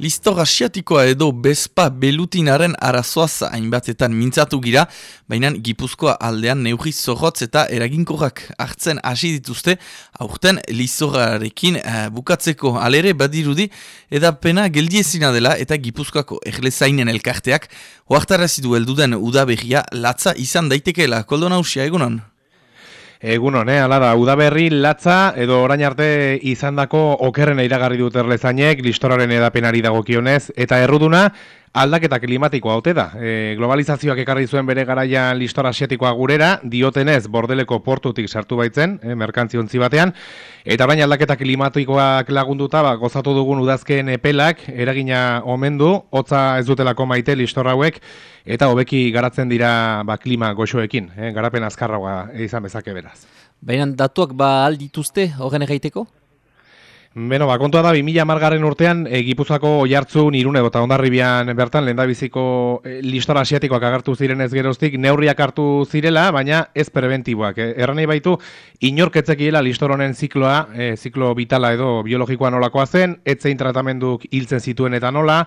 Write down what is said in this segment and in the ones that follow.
Listor asiatikoa edo bezpa belutinaren arazoaz hainbatetan mintzatu gira, baina gipuzkoa aldean neugri zorrotz eta eraginkorrak hartzen hasi dituzte, aurten listorarekin uh, bukatzeko alere badirudi, edapena geldiezina dela eta gipuzkoako erlezainen elkarteak, oartarazidu elduden udabegia latza izan daitekeela, koldo nausia egunon? Egunon, eh, ala da, udaberri latza edo orain arte izandako okerren iragarri dut erlezainek, listoraren edapenari dagokionez, eta erruduna, aldaketa klimatikoa haute da. E, globalizazioak ekarri zuen bere garaian listor asiatikoa gurera, diotenez bordeleko portutik sartu baitzen, e, merkantziontzi batean, eta orain aldaketa klimatikoak lagunduta, ba, gozatu dugun udazken epelak, eragina omen du, hotza ez dutelako maite listor hauek, eta hobeki garatzen dira ba, klima goxoekin, e, garapen azkarragoa izan bezake beraz. Baina datuak ba aldituzte horren egaiteko? Beno, ba, kontua da, 2000 margarren urtean, e, Gipuzako oiartzun irune, eta ondarribian bertan, lehen da biziko e, listora asiatikoak agartu ziren ez geroztik, neurriak hartu zirela, baina ez preventiboak. E, erranei baitu, inorketzekiela listoronen zikloa, e, ziklo vitala edo biologikoa nolakoa zen, etzein tratamenduk hiltzen zituen eta nola,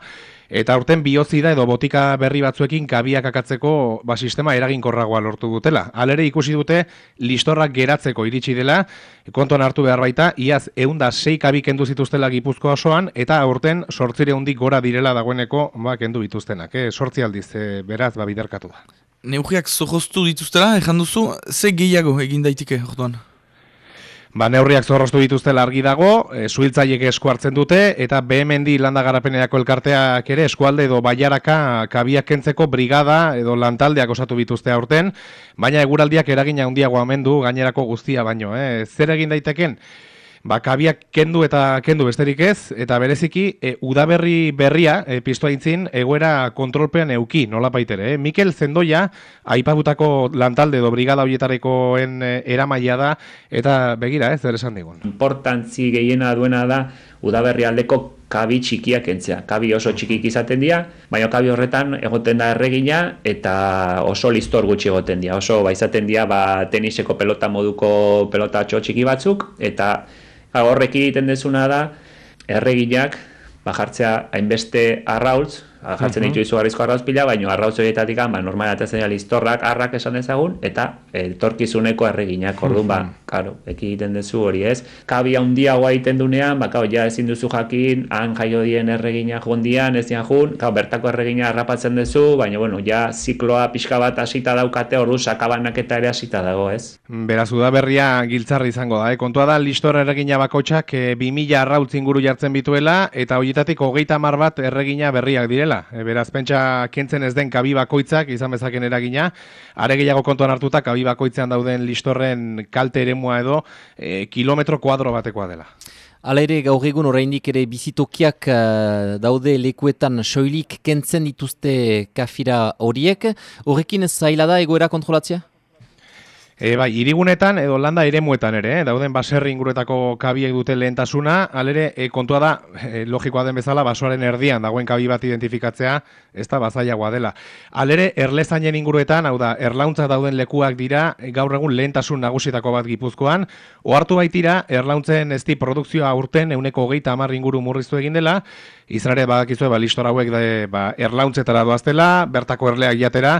Eta urten biozida edo botika berri batzuekin kabiak akatzeko ba, sistema eraginkorragoa lortu dutela. Alere ikusi dute listorrak geratzeko iritsi dela, kontuan hartu behar baita, iaz eunda sei kabik kendu zituztela gipuzko osoan, eta urten sortzire hundik gora direla dagoeneko ba, kendu bituztenak. Eh? Sortzi aldiz, eh, beraz, ba, biderkatu da. Neugiak zohoztu dituztela, ejan duzu, ze gehiago egin daitike, orduan? Ba, neurriak zorroztu dituzte argi dago, e, zuhiltzaiek esku hartzen dute, eta behemendi landa garapeneako elkarteak ere eskualde edo baiaraka kabiak kentzeko brigada edo lantaldeak osatu bituzte aurten, baina eguraldiak eragina handiagoa amendu gainerako guztia baino. Eh? Zer egin daiteken? Ba, kabiak kendu eta kendu besterik ez, eta bereziki, e, udaberri berria, e, intzin, egoera kontrolpean euki, nola baitere. Eh? Mikel Zendoia, aipabutako lantalde edo brigada horietarikoen e, eramaia da, eta begira, ez, zer esan digun. Importantzi gehiena duena da, udaberri aldeko kabi txikiak entzea. Kabi oso txikik izaten dira, baina kabi horretan egoten da erregina eta oso listor gutxi egoten dira. Oso ba, izaten dira ba, teniseko pelota moduko pelota txiki batzuk, eta horrek egiten dezuna da, erreginak, bajartzea hainbeste arraultz, jartzen ditu izugarrizko arrauz pila, baina arrauz horietatik ba, normal atatzen listorrak, arrak esan ezagun, eta etorkizuneko erreginak, orduan, ba, karo, egiten dezu hori ez. Kabi handiagoa egiten dunean, ba, kau, ja ezin duzu jakin, han jaio dien erregina jondian, ez dian jun, kau, bertako erregina harrapatzen duzu, baina, bueno, ja zikloa pixka bat hasita daukate, ordu sakabanak eta ere hasita dago, ez? Beraz, berria giltzarri izango da, eh? kontua da, listor erregina bakotxak e, 2000 arrautz inguru jartzen bituela, eta horietatik hogeita mar bat erregina berriak direla, E, beraz, pentsa kentzen ez den kabi bakoitzak izan bezaken eragina, are gehiago kontuan hartuta kabi bakoitzean dauden listorren kalte eremua edo e, kilometro kuadro batekoa dela. Hala ere, gaur egun oraindik ere bizitokiak uh, daude lekuetan soilik kentzen dituzte kafira horiek. Horrekin zaila da egoera kontrolatzea? E, bai, irigunetan edo landa eremuetan ere, eh? dauden baserri inguruetako kabiek dute lehentasuna, alere e, kontua da, e, logikoa den bezala, basoaren erdian dagoen kabi bat identifikatzea, ez da bazaiagoa dela. Alere, erlezainen inguruetan, hau da, erlauntza dauden lekuak dira, gaur egun lehentasun nagusitako bat gipuzkoan, ohartu baitira, erlauntzen ezti produkzioa urten, euneko hogeita amar inguru murriztu egin dela, izan ere badakizue ba listor hauek da ba erlauntzetara doaztela, bertako erleak jatera,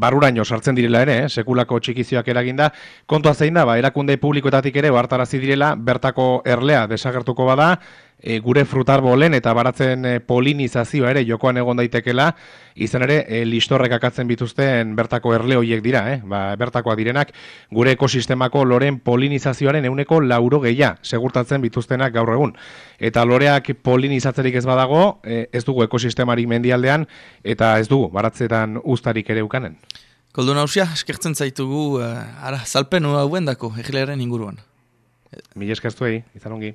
baruraino sartzen direla ere, eh, sekulako txikizioak eraginda. Kontua zein da, ba erakunde publikoetatik ere hartarazi direla bertako erlea desagertuko bada, e, gure frutarbolen eta baratzen e, polinizazioa ere jokoan egon daitekela, izan ere e, listorrek akatzen bituzten bertako erle horiek dira, eh? ba, bertakoa direnak, gure ekosistemako loren polinizazioaren euneko lauro gehia segurtatzen bituztenak gaur egun. Eta loreak polinizatzerik ez badago, e, ez dugu ekosistemarik mendialdean, eta ez dugu baratzetan ustarik ere ukanen. Koldo nausia, eskertzen zaitugu, uh, ara, salpen hauen dako, egilearen inguruan. Mil eskertu izan ongi.